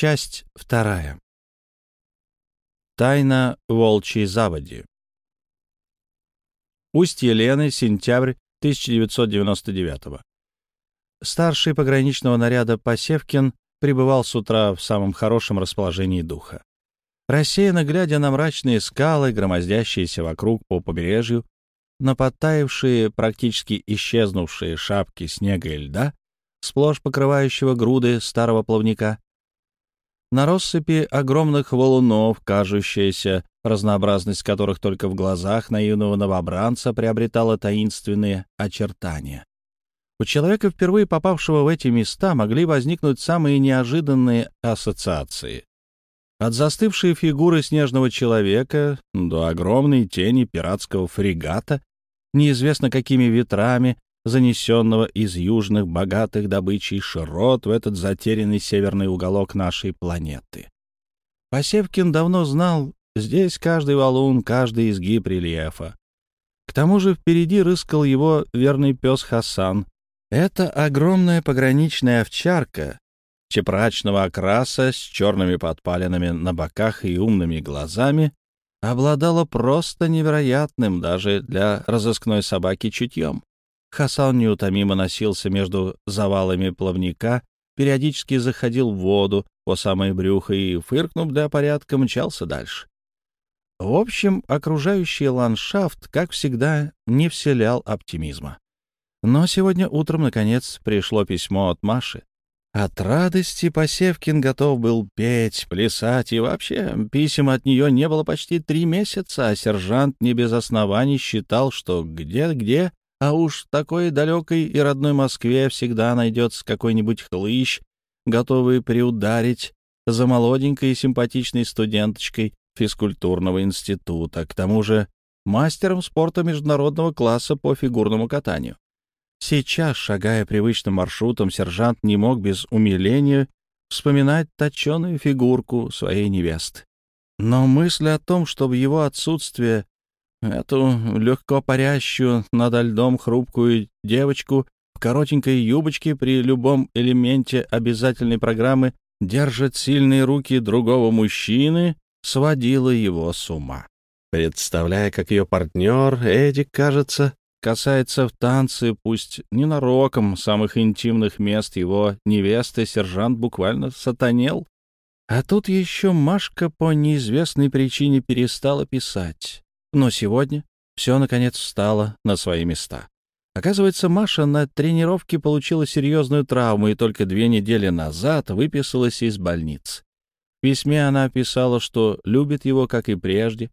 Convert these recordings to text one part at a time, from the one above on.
Часть вторая. Тайна волчьей заводи. Устье Лены, сентябрь 1999 Старший пограничного наряда Посевкин пребывал с утра в самом хорошем расположении духа. Рассеянно глядя на мрачные скалы, громоздящиеся вокруг по побережью, на подтаявшие, практически исчезнувшие шапки снега и льда, сплошь покрывающего груды старого плавника, на россыпи огромных валунов, кажущаяся разнообразность которых только в глазах наивного новобранца приобретала таинственные очертания. У человека, впервые попавшего в эти места, могли возникнуть самые неожиданные ассоциации. От застывшей фигуры снежного человека до огромной тени пиратского фрегата, неизвестно какими ветрами, занесенного из южных богатых добычей широт в этот затерянный северный уголок нашей планеты. Посевкин давно знал здесь каждый валун, каждый изгиб рельефа. К тому же впереди рыскал его верный пес Хасан. Это огромная пограничная овчарка, чепрачного окраса с черными подпалинами на боках и умными глазами, обладала просто невероятным даже для разыскной собаки чутьем. Хасан неутомимо носился между завалами плавника, периодически заходил в воду по самое брюхо и, фыркнув для порядка, мчался дальше. В общем, окружающий ландшафт, как всегда, не вселял оптимизма. Но сегодня утром, наконец, пришло письмо от Маши. От радости Посевкин готов был петь, плясать, и вообще писем от нее не было почти три месяца, а сержант не без оснований считал, что где-где, а уж в такой далекой и родной Москве всегда найдется какой-нибудь хлыщ, готовый приударить за молоденькой и симпатичной студенточкой физкультурного института, к тому же мастером спорта международного класса по фигурному катанию. Сейчас, шагая привычным маршрутом, сержант не мог без умиления вспоминать точеную фигурку своей невесты. Но мысль о том, что в его отсутствие Эту легко парящую над льдом хрупкую девочку в коротенькой юбочке при любом элементе обязательной программы держат сильные руки другого мужчины, сводила его с ума. Представляя, как ее партнер, Эдик, кажется, касается в танце, пусть ненароком, самых интимных мест его невесты, сержант буквально сатанел. А тут еще Машка по неизвестной причине перестала писать. Но сегодня все, наконец, встало на свои места. Оказывается, Маша на тренировке получила серьезную травму и только две недели назад выписалась из больницы. В письме она писала, что любит его, как и прежде,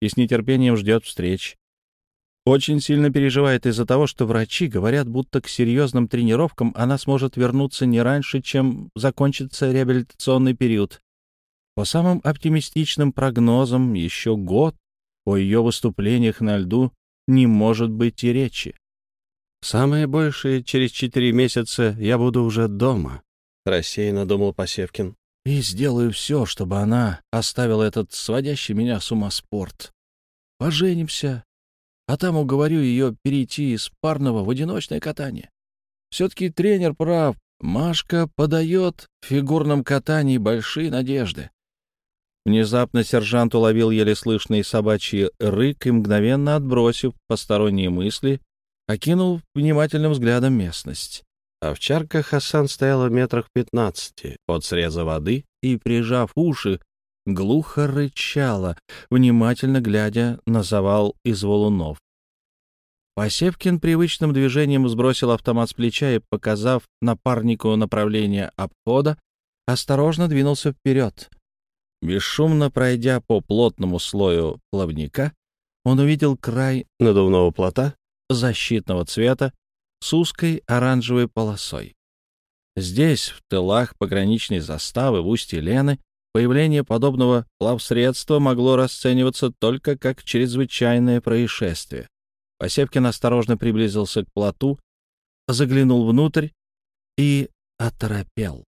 и с нетерпением ждет встреч. Очень сильно переживает из-за того, что врачи говорят, будто к серьезным тренировкам она сможет вернуться не раньше, чем закончится реабилитационный период. По самым оптимистичным прогнозам, еще год о ее выступлениях на льду не может быть и речи. «Самое большее, через четыре месяца я буду уже дома», — рассеянно думал Посевкин. «И сделаю все, чтобы она оставила этот сводящий меня с ума спорт. Поженимся, а там уговорю ее перейти из парного в одиночное катание. Все-таки тренер прав, Машка подает в фигурном катании большие надежды. Внезапно сержант уловил еле слышный собачий рык и, мгновенно отбросив посторонние мысли, окинул внимательным взглядом местность. Овчарка Хасан стояла в метрах пятнадцати от среза воды и, прижав уши, глухо рычала, внимательно глядя на завал из валунов. Посевкин привычным движением сбросил автомат с плеча и, показав напарнику направление обхода, осторожно двинулся вперед. Бесшумно пройдя по плотному слою плавника, он увидел край надувного плота защитного цвета с узкой оранжевой полосой. Здесь, в тылах пограничной заставы в устье Лены, появление подобного плавсредства могло расцениваться только как чрезвычайное происшествие. Посепкин осторожно приблизился к плоту, заглянул внутрь и оторопел.